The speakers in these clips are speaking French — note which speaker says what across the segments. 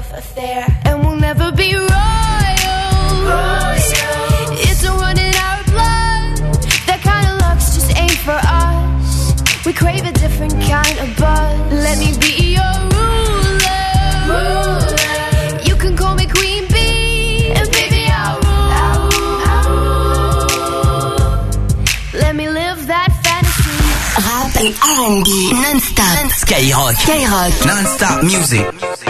Speaker 1: love affair. And we'll never be royals. It's a run in our blood. That kind of luck's just ain't for us. We crave a different kind of buzz. Let me be your ruler. You can call me Queen Bee. And baby, I'll rule. Let me live that fantasy.
Speaker 2: Rap et R&B non-stop.
Speaker 3: Skyrock.
Speaker 2: Skyrock.
Speaker 3: Non-stop music.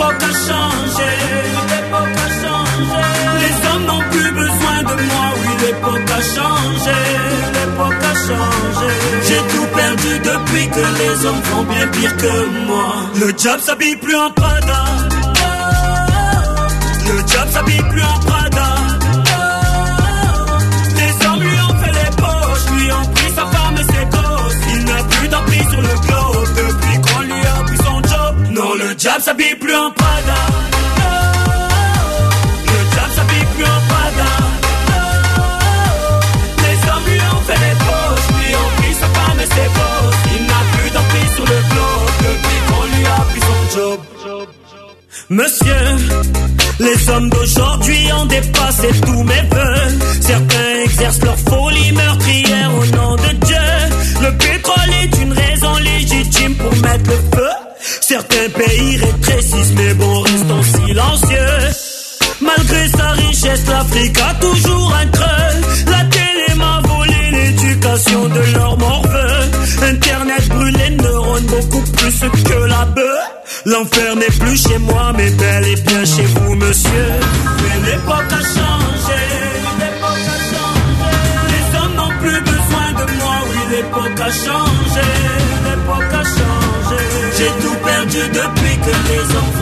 Speaker 4: L'époque a changé, l'époque a changé. Les hommes n'ont plus besoin de moi, oui, l'époque a changé, l'époque a changé. J'ai tout perdu depuis que les hommes font bien pire que moi. Le job s'habille plus en Prada. Le job s'habille plus en Prada. Le job s'habille plus en Prada. Le job s'habille plus en Prada. Les hommes lui ont fait les poches, lui ont pris sa femme et ses gosses. Il n'a plus d'emprise sur le globe depuis qu'on lui a pris son job. Monsieur, les hommes d'aujourd'hui ont dépassé tous mes voeux. Certains exercent leur folie meurtrière au nom de Dieu. Malgré sa richesse, l'Afrique a toujours un creux. La télé m'a volé l'éducation de leur morveux. Internet brûle les neurones beaucoup plus que la bœuf. L'enfer n'est plus chez moi, mais bel et bien chez vous, monsieur. Mais l'époque a changé, l'époque a changé. Les hommes n'ont plus besoin de moi, oui, l'époque a changé, l'époque a changé. J'ai tout perdu depuis que les hommes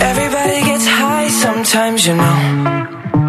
Speaker 5: Everybody gets high sometimes, you know.